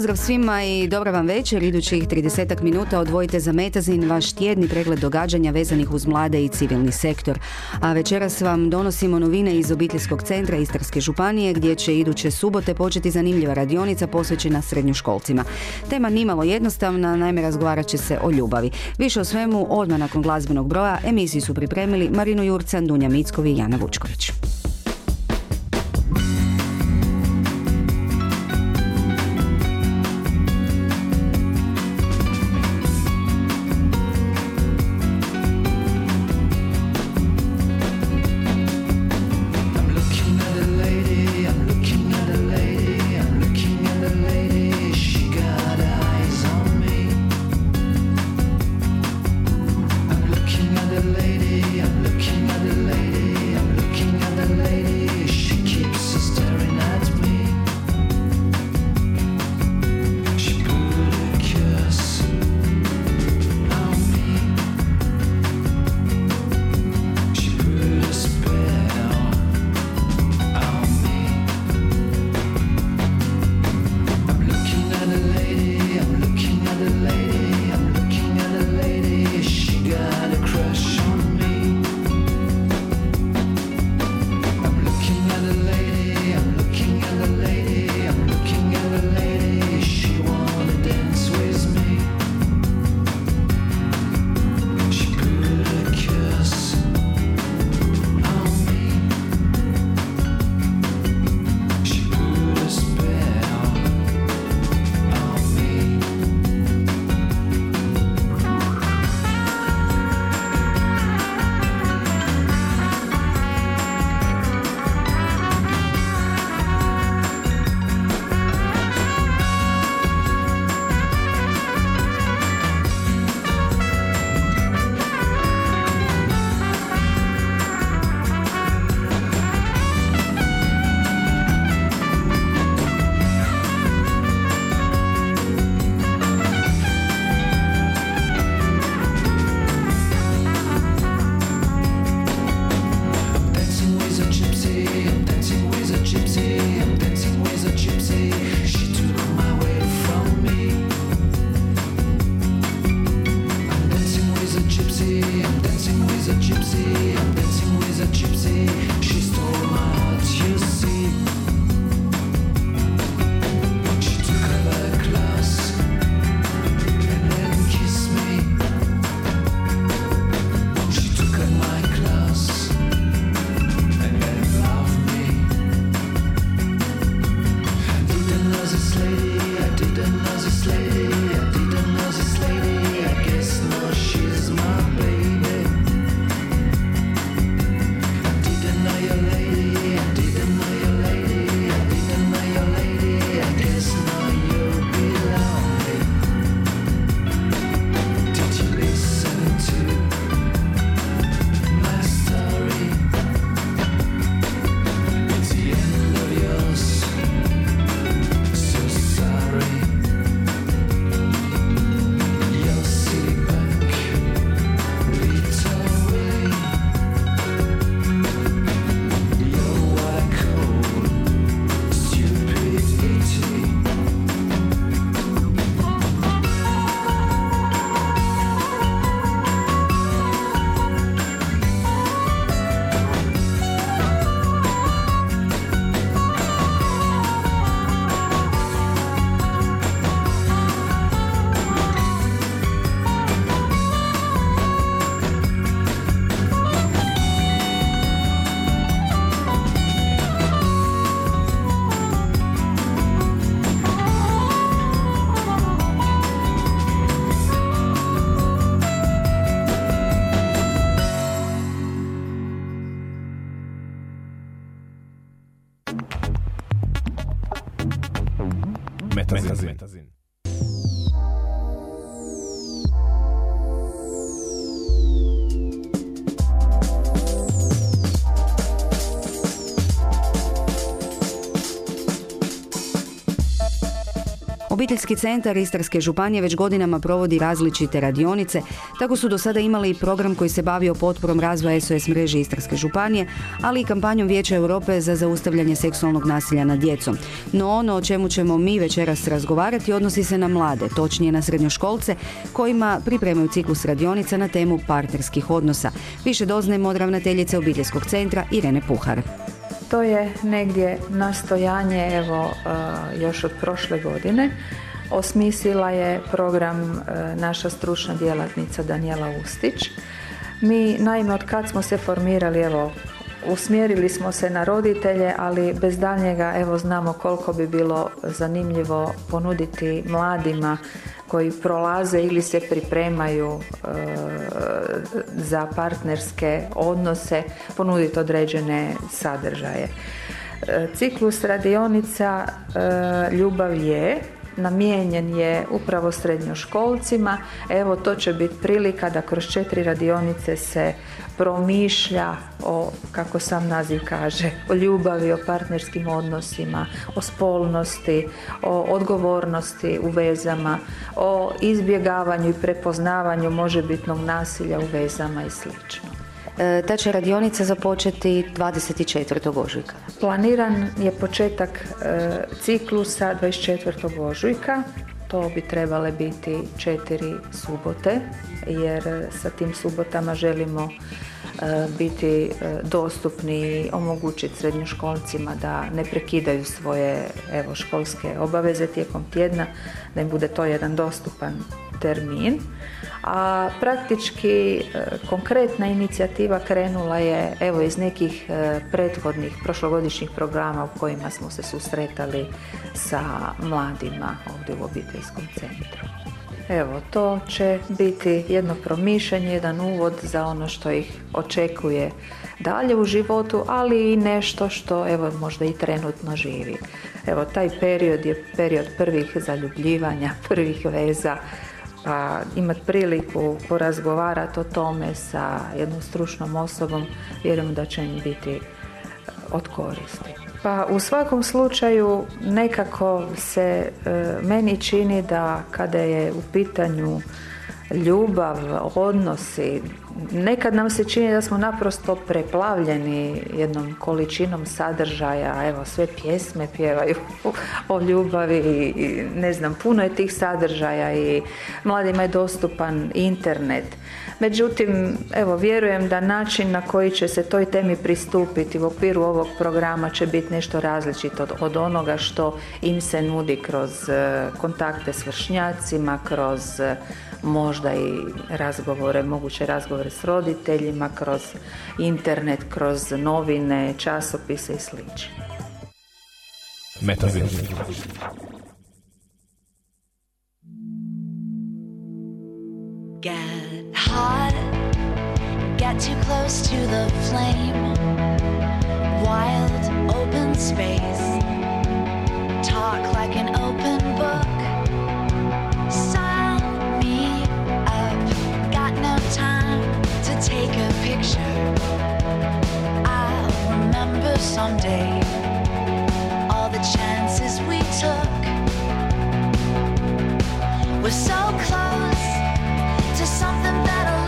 Pozdrav svima i dobra vam večer. Idućih 30 minuta odvojite za Metazin vaš tjedni pregled događanja vezanih uz mlade i civilni sektor. A večeras vam donosimo novine iz obiteljskog centra Istarske županije gdje će iduće subote početi zanimljiva radionica posvećena srednjoškolcima. Tema nimalo jednostavna, naime razgovarat će se o ljubavi. Više o svemu odmah nakon glazbenog broja emisiji su pripremili Marino Jurcan, Dunja Mickovi i Jana Vučković. Obiteljski centar Istarske županije već godinama provodi različite radionice, tako su do sada imali i program koji se bavio potporom razvoja SOS mreže Istarske županije, ali i kampanjom Vijeća Europe za zaustavljanje seksualnog nasilja nad djecom. No ono o čemu ćemo mi večeras razgovarati odnosi se na mlade, točnije na srednjoškolce, kojima pripremaju ciklus radionica na temu partnerskih odnosa. Više doznajemo od ravnateljice obiteljskog centra Irene Puhar. To je negdje nastojanje evo e, još od prošle godine. Osmislila je program e, naša stručna djelatnica Daniela Ustić. Mi naime od kad smo se formirali evo usmjerili smo se na roditelje, ali bez daljnjega evo znamo koliko bi bilo zanimljivo ponuditi mladima koji prolaze ili se pripremaju e, za partnerske odnose ponuditi određene sadržaje. E, ciklus radionica e, Ljubav je namijenjen je upravo srednjoškolcima. Evo to će biti prilika da kroz četiri radionice se promišlja o, kako sam naziv kaže, o ljubavi, o partnerskim odnosima, o spolnosti, o odgovornosti u vezama, o izbjegavanju i prepoznavanju možebitnog nasilja u vezama i sl. E, ta će radionica započeti 24. ožujka. Planiran je početak e, ciklusa 24. ožujka. To bi trebale biti četiri subote, jer sa tim subotama želimo E, biti e, dostupni i omogućiti srednjoškolcima da ne prekidaju svoje evo, školske obaveze tijekom tjedna, da im bude to jedan dostupan termin. A praktički e, konkretna inicijativa krenula je evo iz nekih prethodnih prošlogodišnjih programa u kojima smo se susretali sa mladima ovdje u obiteljskom centru. Evo, to će biti jedno promišljanje, jedan uvod za ono što ih očekuje dalje u životu, ali i nešto što evo možda i trenutno živi. Evo, taj period je period prvih zaljubljivanja, prvih veza, pa imati priliku porazgovarati o tome sa jednom stručnom osobom, vjerujem da će im biti od koristi. Pa u svakom slučaju nekako se e, meni čini da kada je u pitanju ljubav, odnosi, nekad nam se čini da smo naprosto preplavljeni jednom količinom sadržaja, evo sve pjesme pjevaju o ljubavi i ne znam, puno je tih sadržaja i mladima je dostupan internet. Međutim, evo, vjerujem da način na koji će se toj temi pristupiti u okviru ovog programa će biti nešto različito od onoga što im se nudi kroz e, kontakte s vršnjacima, kroz e, možda i razgovore, moguće razgovore s roditeljima, kroz internet, kroz novine, časopise i sl. Get hot, get too close to the flame. Wild open space, talk like an open book. We're so close to something better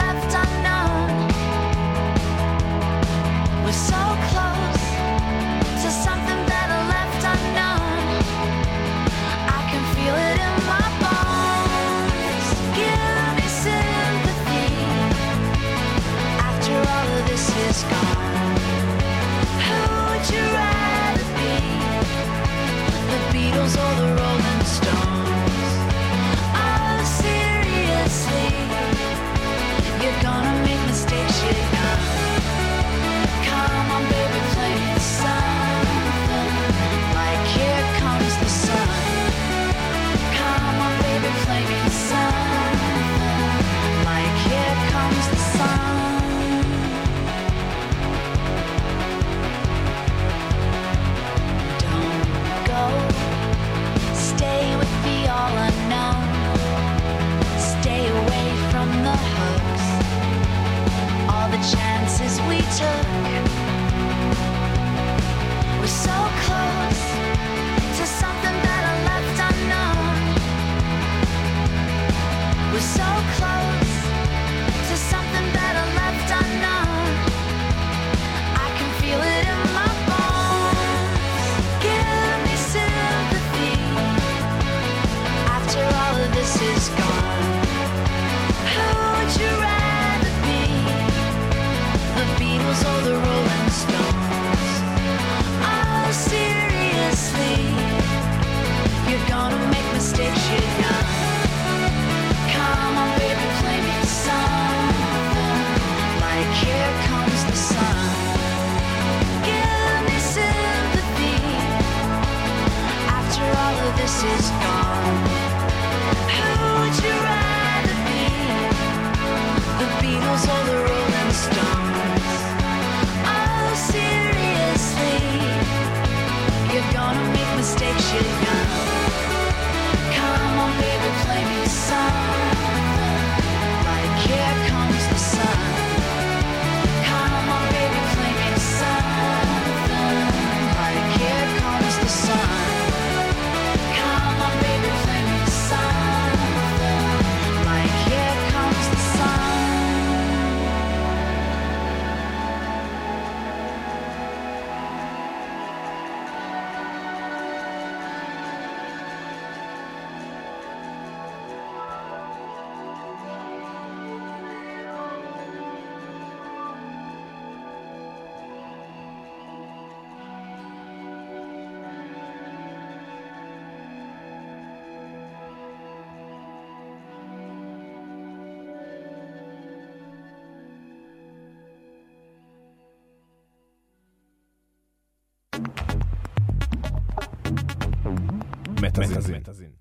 Metazin.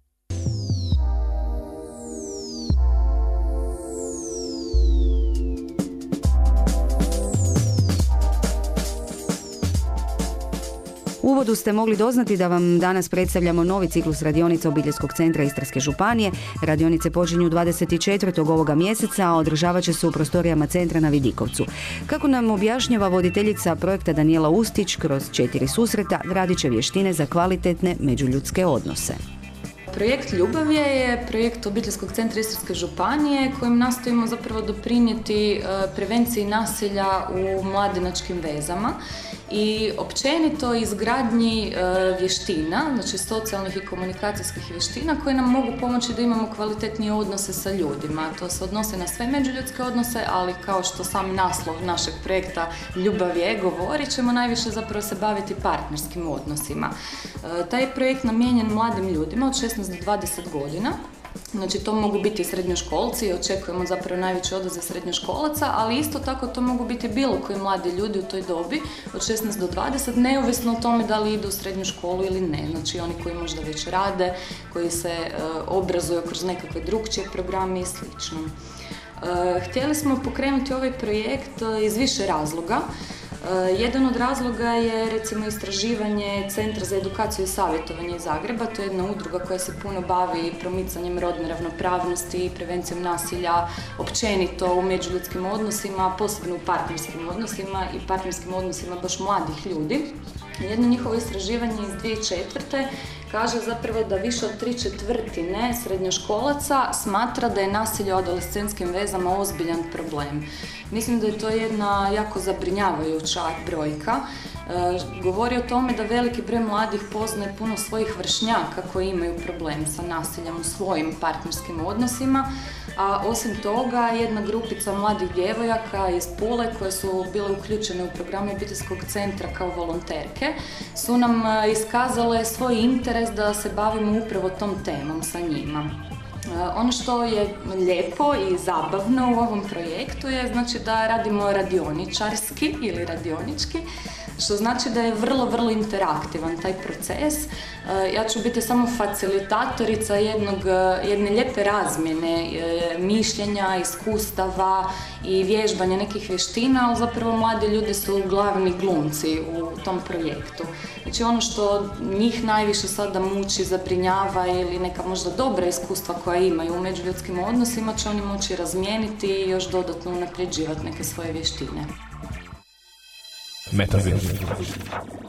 Uvodu ste mogli doznati da vam danas predstavljamo novi ciklus radionica Obiteljskog centra Istarske županije. Radionice počinju 24. ovoga mjeseca, a održavat će se u prostorijama centra na Vidikovcu. Kako nam objašnjava voditeljica projekta Daniela Ustić, kroz četiri susreta gradit će vještine za kvalitetne međuljudske odnose. Projekt Ljubavje je projekt Obiteljskog centra Istarske županije kojim nastojimo zapravo doprinijeti e, prevenciji nasilja u mladenačkim vezama i općenito izgradnji e, vještina, znači socijalnih i komunikacijskih vještina koje nam mogu pomoći da imamo kvalitetnije odnose sa ljudima. To se odnose na sve međuljudske odnose, ali kao što sam naslov našeg projekta Ljubav je govori, ćemo najviše zapravo se baviti partnerskim odnosima. E, taj je projekt namijenjen mladim ljudima od 16 do 20 godina Znači to mogu biti srednjoškolci, očekujemo zapravo najveći odaziv srednjoškolaca, ali isto tako to mogu biti bilo koji mladi ljudi u toj dobi od 16 do 20, neovisno o tome da li idu u srednju školu ili ne. Znači oni koji možda već rade, koji se e, obrazuju kroz nekakve drugčije programe i slično. E, htjeli smo pokrenuti ovaj projekt e, iz više razloga. Eh, jedan od razloga je recimo istraživanje Centra za edukaciju i savjetovanje Zagreba. To je jedna udruga koja se puno bavi promicanjem rodne ravnopravnosti i prevencijom nasilja općenito u međuljudskim odnosima, posebno u partnerskim odnosima i partnerskim odnosima baš mladih ljudi. Jedno njihovo istraživanje iz 2004 kaže zapravo da više od tri četvrtine srednjoškolaca smatra da je nasilje u adolescentskim vezama ozbiljan problem. Mislim da je to jedna jako zabrinjavajuća brojka. Govori o tome da veliki broj mladih poznaje puno svojih vršnjaka koji imaju problem sa nasiljem u svojim partnerskim odnosima, a osim toga jedna grupica mladih djevojaka iz Pule koje su bile uključene u programe obiteljskog centra kao volonterke su nam e, iskazale svoj interes da se bavimo upravo tom temom sa njima. E, ono što je lijepo i zabavno u ovom projektu je znači da radimo radioničarski ili radionički, što znači da je vrlo, vrlo interaktivan taj proces. E, ja ću biti samo facilitatorica jednog, e, jedne lijepe razmjene e, mišljenja, iskustava i vježbanja nekih vještina, ali zapravo mladi ljudi su glavni glumci u tom projektu. Znači ono što njih najviše sada muči, zabrinjava ili neka možda dobra iskustva koja imaju u međuljudskim odnosima će oni moći razmijeniti i još dodatno unapređivati neke svoje vještine. Metaverso.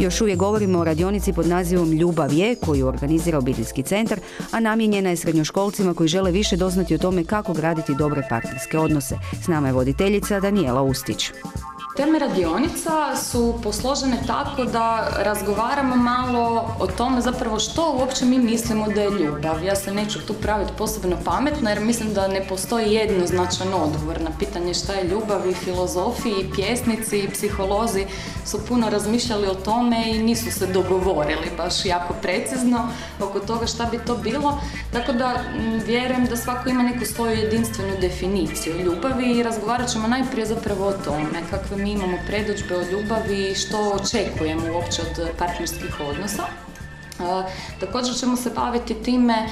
Još uvijek govorimo o radionici pod nazivom Ljubav je, koju organizira obiteljski centar, a namijenjena je srednjoškolcima koji žele više doznati o tome kako graditi dobre partnerske odnose. S nama je voditeljica Daniela Ustić. Teme radionica su posložene tako da razgovaramo malo o tome zapravo što uopće mi mislimo da je ljubav. Ja se neću tu praviti posebno pametna jer mislim da ne postoji jednoznačan odgovor na pitanje šta je ljubav i filozofi i pjesnici i psiholozi su puno razmišljali o tome i nisu se dogovorili baš jako precizno oko toga šta bi to bilo. Tako da vjerujem da svako ima neku svoju jedinstvenu definiciju ljubavi i razgovarat ćemo najprije zapravo o tome kakve imamo predođbe o ljubavi i što očekujemo uopće od partnerskih odnosa. također ćemo se baviti time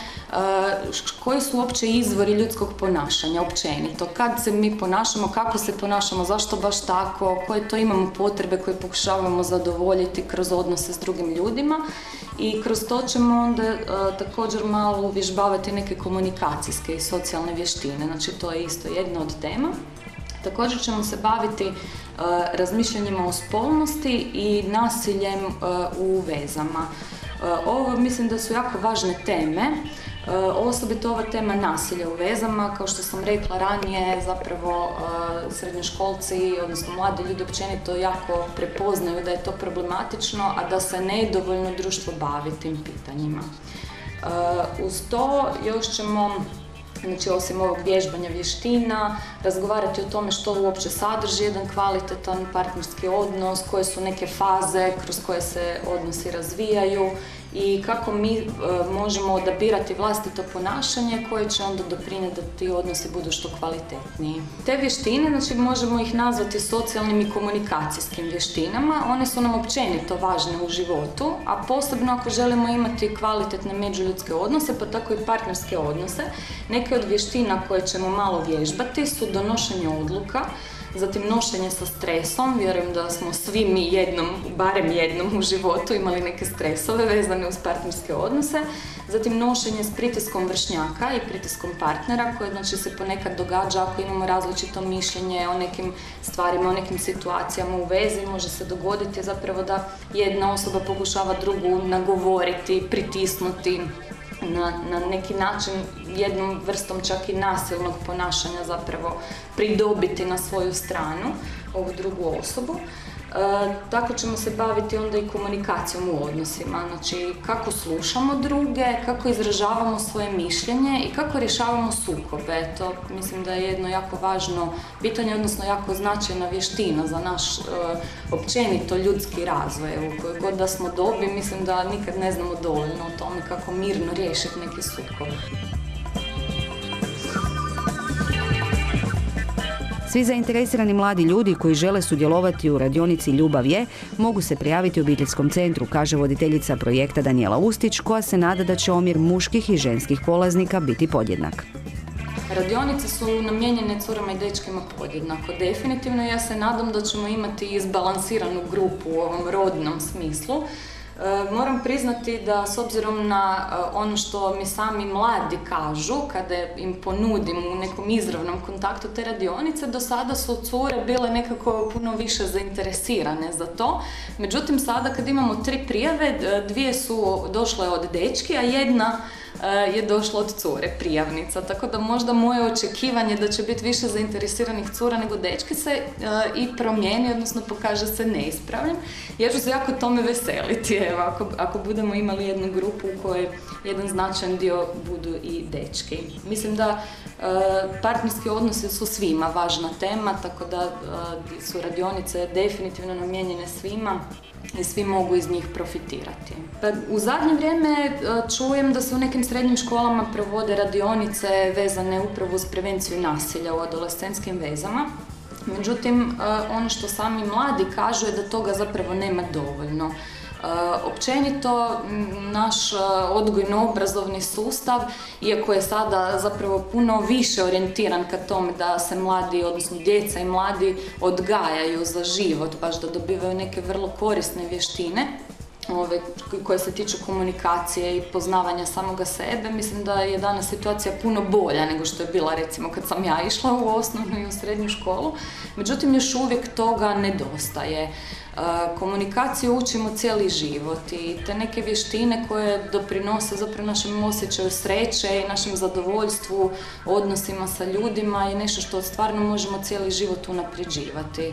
koji su uopće izvori ljudskog ponašanja općenito. Kad se mi ponašamo, kako se ponašamo, zašto baš tako, koje to imamo potrebe koje pokušavamo zadovoljiti kroz odnose s drugim ljudima i kroz to ćemo onda također malo uvježbavati neke komunikacijske i socijalne vještine. Znači to je isto jedna od tema. Također ćemo se baviti razmišljanjima o spolnosti i nasiljem u vezama. Ovo mislim da su jako važne teme, osobito ova tema nasilja u vezama, kao što sam rekla ranije, zapravo srednjoškolci, odnosno mladi ljudi općenito jako prepoznaju da je to problematično, a da se nedovoljno društvo bavi tim pitanjima. Uz to još ćemo znači osim ovog vježbanja vještina, razgovarati o tome što uopće sadrži jedan kvalitetan partnerski odnos, koje su neke faze kroz koje se odnosi razvijaju i kako mi e, možemo odabirati vlastito ponašanje koje će onda doprinijeti da ti odnosi budu što kvalitetniji. Te vještine, znači možemo ih nazvati socijalnim i komunikacijskim vještinama. One su nam općenito važne u životu, a posebno ako želimo imati kvalitetne međuljudske odnose, pa tako i partnerske odnose. Neke od vještina koje ćemo malo vježbati su donošenje odluka, zatim nošenje sa stresom, vjerujem da smo svi mi jednom, barem jednom u životu imali neke stresove vezane uz partnerske odnose, zatim nošenje s pritiskom vršnjaka i pritiskom partnera koje znači se ponekad događa ako imamo različito mišljenje o nekim stvarima, o nekim situacijama u vezi, može se dogoditi zapravo da jedna osoba pokušava drugu nagovoriti, pritisnuti, na, na neki način jednom vrstom čak i nasilnog ponašanja zapravo pridobiti na svoju stranu ovu drugu osobu. E, tako ćemo se baviti onda i komunikacijom u odnosima, znači kako slušamo druge, kako izražavamo svoje mišljenje i kako rješavamo sukobe. To mislim da je jedno jako važno pitanje, odnosno jako značajna vještina za naš e, općenito ljudski razvoj. U kojoj god da smo dobi, mislim da nikad ne znamo dovoljno o tome kako mirno riješiti neki sukob. Svi zainteresirani mladi ljudi koji žele sudjelovati u radionici Ljubav je, mogu se prijaviti u obiteljskom centru, kaže voditeljica projekta Daniela Ustić, koja se nada da će omjer muških i ženskih polaznika biti podjednak. Radionice su namijenjene curama i dečkima podjednako. Definitivno ja se nadam da ćemo imati izbalansiranu grupu u ovom rodnom smislu moram priznati da s obzirom na e, ono što mi sami mladi kažu kada im ponudim u nekom izravnom kontaktu te radionice, do sada su cure bile nekako puno više zainteresirane za to. Međutim, sada kad imamo tri prijave, dvije su došle od dečki, a jedna je došlo od cure prijavnica, tako da možda moje očekivanje da će biti više zainteresiranih cura nego dečki se i promijeni, odnosno pokaže se neispravljen. Ja ću se jako tome veseliti, evo, ako, ako budemo imali jednu grupu u kojoj jedan značajan dio budu i dečki. Mislim da partnerski odnosi su svima važna tema, tako da su radionice definitivno namijenjene svima i svi mogu iz njih profitirati. Pa, u zadnje vrijeme e, čujem da se u nekim srednjim školama provode radionice vezane upravo uz prevenciju nasilja u adolescentskim vezama. Međutim, e, ono što sami mladi kažu je da toga zapravo nema dovoljno. Općenito, naš odgojno-obrazovni sustav, iako je sada zapravo puno više orijentiran ka tome da se mladi, odnosno djeca i mladi odgajaju za život, baš da dobivaju neke vrlo korisne vještine, ove, koje se tiču komunikacije i poznavanja samoga sebe, mislim da je danas situacija puno bolja nego što je bila recimo kad sam ja išla u osnovnu i u srednju školu. Međutim, još uvijek toga nedostaje. E, komunikaciju učimo cijeli život i te neke vještine koje doprinose zapravo našem osjećaju sreće i našem zadovoljstvu, odnosima sa ljudima je nešto što stvarno možemo cijeli život unapređivati.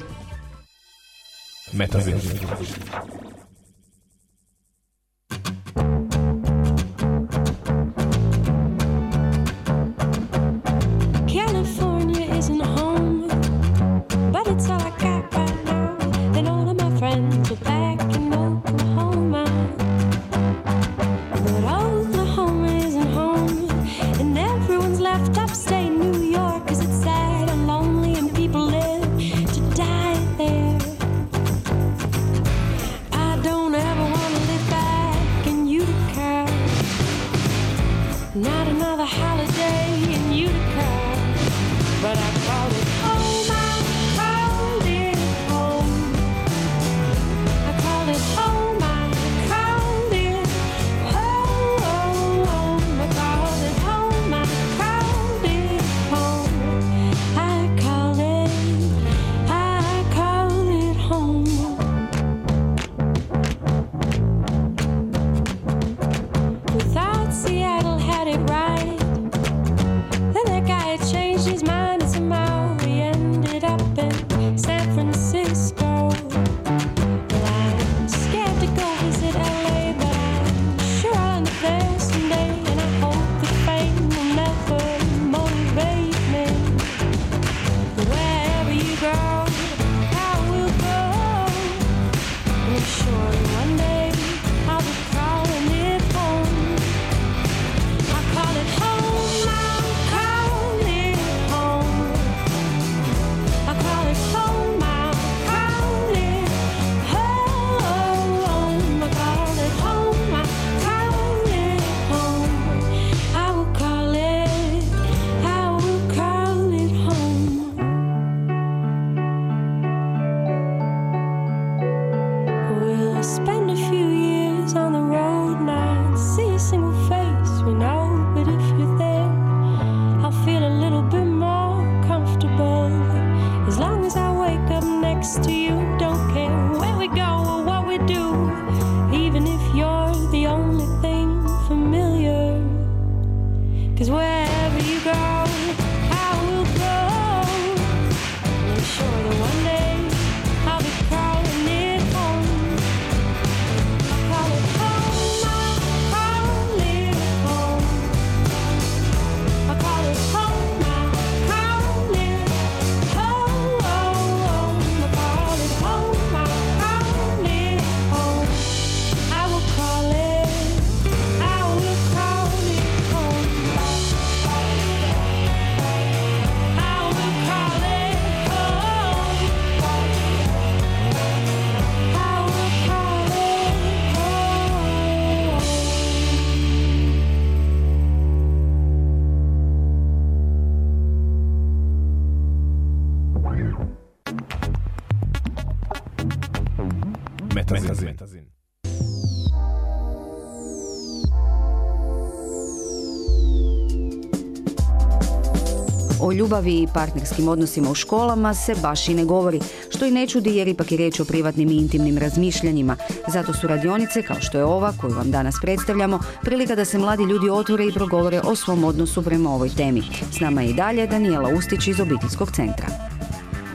Ljubavi i partnerskim odnosima u školama se baš i ne govori, što i ne čudi jer ipak je riječ o privatnim i intimnim razmišljanjima. Zato su radionice, kao što je ova, koju vam danas predstavljamo, prilika da se mladi ljudi otvore i progovore o svom odnosu prema ovoj temi. S nama je i dalje Daniela Ustić iz obiteljskog centra.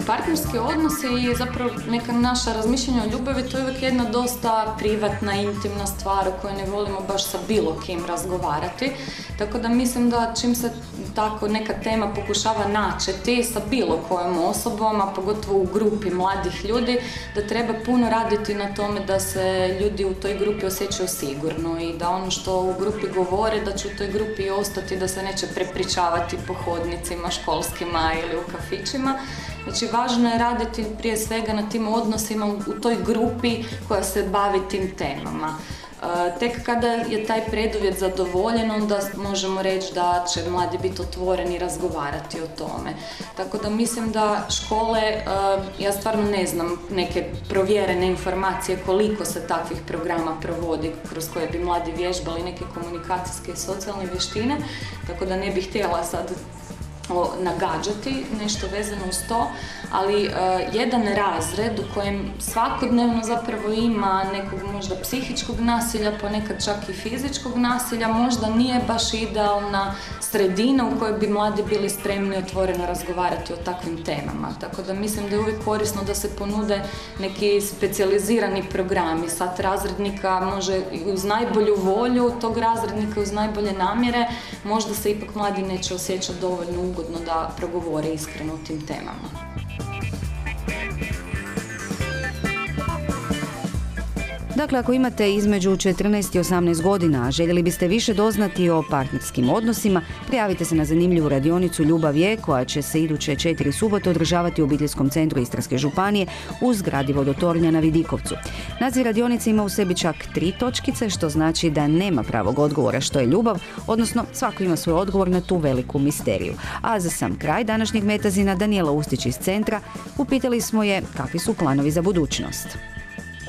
Partnerski odnosi i zapravo neka naša razmišljanja o ljubavi, to je uvijek jedna dosta privatna, intimna stvar o kojoj ne volimo baš sa bilo kim razgovarati. Tako da mislim da čim se tako neka tema pokušava načeti sa bilo kojom osobom, a pogotovo u grupi mladih ljudi, da treba puno raditi na tome da se ljudi u toj grupi osjećaju sigurno i da ono što u grupi govore, da će u toj grupi ostati, da se neće prepričavati po hodnicima školskima ili u kafićima Znači važno je raditi prije svega na tim odnosima u toj grupi koja se bavi tim temama. Tek kada je taj preduvjet zadovoljen, onda možemo reći da će mladi biti otvoreni i razgovarati o tome. Tako da mislim da škole, ja stvarno ne znam neke provjerene informacije koliko se takvih programa provodi kroz koje bi mladi vježbali neke komunikacijske i socijalne vještine, tako da ne bih htjela sad nagađati nešto vezano uz to, ali e, jedan razred u kojem svakodnevno zapravo ima nekog možda psihičkog nasilja, ponekad čak i fizičkog nasilja, možda nije baš idealna sredina u kojoj bi mladi bili spremni otvoreno razgovarati o takvim temama. Tako da mislim da je uvijek korisno da se ponude neki specijalizirani programi. Sad razrednika može uz najbolju volju tog razrednika, uz najbolje namjere, možda se ipak mladi neće osjećati dovoljno ugodno da progovore iskreno o tim temama. Dakle, ako imate između 14 i 18 godina, a željeli biste više doznati o partnerskim odnosima, prijavite se na zanimljivu radionicu Ljubav je, koja će se iduće četiri subote održavati u obiteljskom centru Istarske županije uz zgradi vodotornja na Vidikovcu. Naziv radionice ima u sebi čak tri točkice, što znači da nema pravog odgovora što je ljubav, odnosno svako ima svoj odgovor na tu veliku misteriju. A za sam kraj današnjeg metazina Daniela Ustić iz centra upitali smo je kakvi su planovi za budućnost.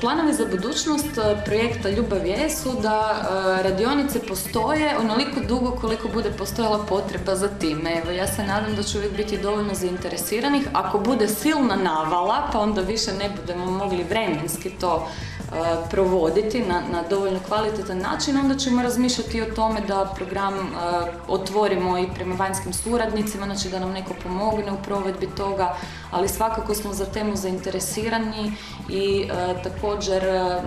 Planovi za budućnost e, projekta Ljubav jesu da e, radionice postoje onoliko dugo koliko bude postojala potreba za time. Evo, ja se nadam da će uvijek biti dovoljno zainteresiranih. Ako bude silna navala, pa onda više ne budemo mogli vremenski to E, provoditi na, na dovoljno kvalitetan način, onda ćemo razmišljati o tome da program otvorimo i prema vanjskim suradnicima, znači da nam neko pomogne u provedbi toga, ali svakako smo za temu zainteresirani i e, također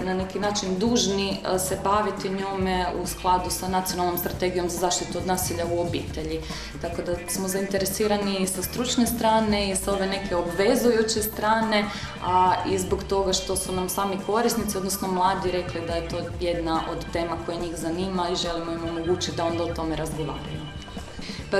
na neki način dužni se baviti njome u skladu sa nacionalnom strategijom za zaštitu od nasilja u obitelji. Tako da smo zainteresirani i sa stručne strane i sa ove neke obvezujuće strane, a i zbog toga što su nam sami korisnici odnosno mladi rekli da je to jedna od tema koja njih zanima i želimo im omogućiti da onda o tome razgovaraju. Pa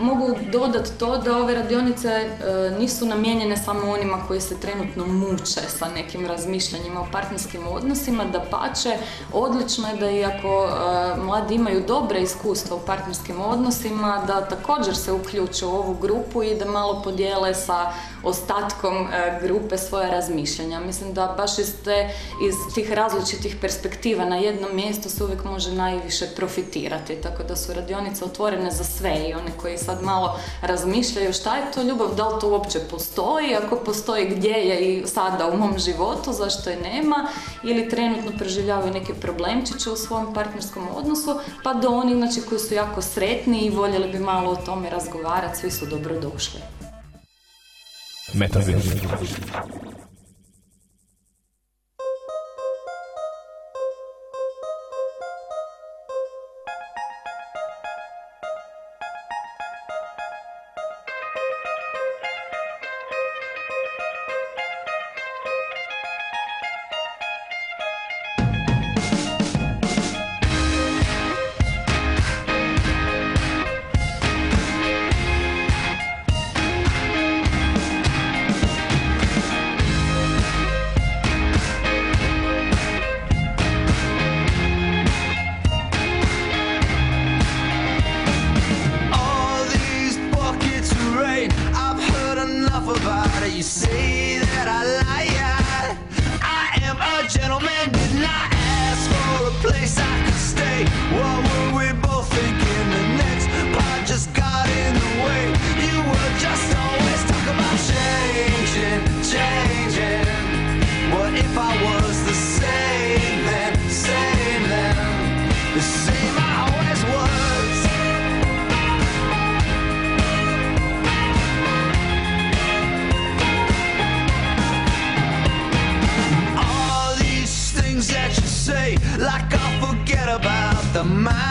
mogu dodati to da ove radionice e, nisu namijenjene samo onima koji se trenutno muče sa nekim razmišljanjima o partnerskim odnosima, da pače, odlično je da iako e, mladi imaju dobre iskustva u partnerskim odnosima, da također se uključe u ovu grupu i da malo podijele sa ostatkom e, grupe svoje razmišljanja. Mislim da baš iz, te, iz tih različitih perspektiva na jednom mjestu se uvijek može najviše profitirati, tako da su radionice otvorene za sve i one koji sad malo razmišljaju šta je to ljubav, da li to uopće postoji, ako postoji gdje je i sada u mom životu, zašto je nema, ili trenutno preživljavaju neke problemčiće u svom partnerskom odnosu, pa do onih znači, koji su jako sretni i voljeli bi malo o tome razgovarati, svi su dobrodošli. Metafizika. the mind.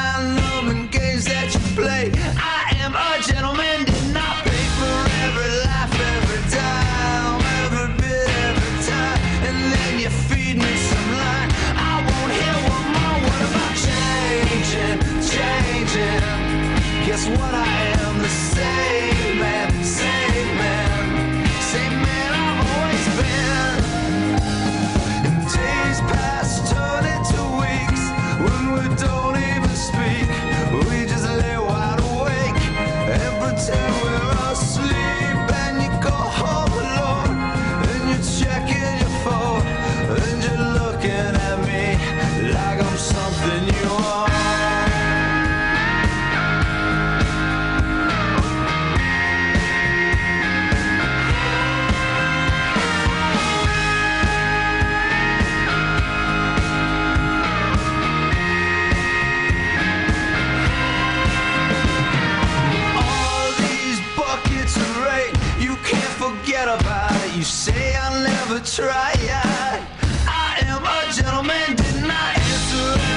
I am a gentleman, didn't I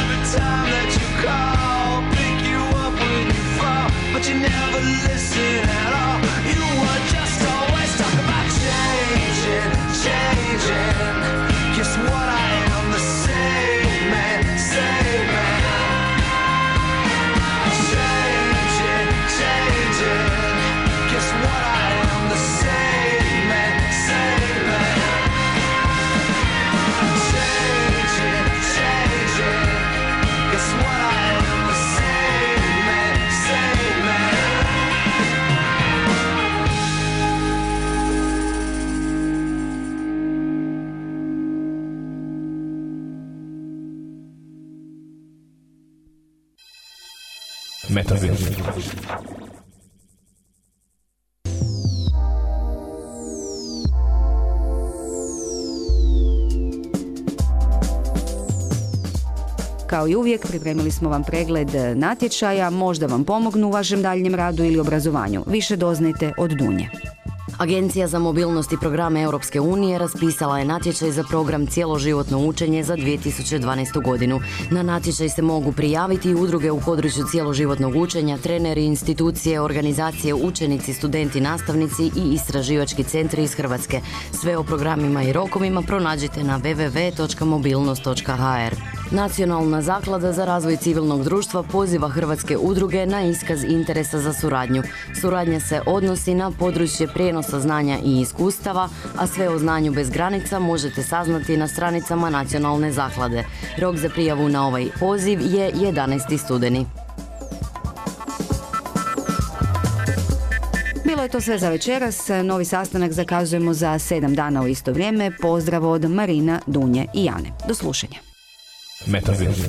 every time that you call? Pick you up when you fall, but you never listen Kao i uvijek pripremili smo vam pregled natječaja, možda vam pomognu u vašem daljnjem radu ili obrazovanju. Više doznajte od Dunje. Agencija za mobilnost i programe Europske unije raspisala je natječaj za program Cjeloživotno učenje za 2012. godinu. Na natječaj se mogu prijaviti udruge u području cjeloživotnog učenja, treneri, institucije, organizacije, učenici, studenti, nastavnici i istraživački centri iz Hrvatske. Sve o programima i rokovima pronađite na www.mobilnost.hr. Nacionalna zaklada za razvoj civilnog društva poziva hrvatske udruge na iskaz interesa za suradnju. Suradnja se odnosi na područje prijenosa znanja i iskustava, a sve o znanju bez granica možete saznati na stranicama Nacionalne zaklade. Rok za prijavu na ovaj poziv je 11. studeni. Bilo je to sve za večeras. Novi sastanak zakazujemo za sedam dana u isto vrijeme. Pozdrav od Marina, Dunje i Jane. Do slušanja. Meta Verde.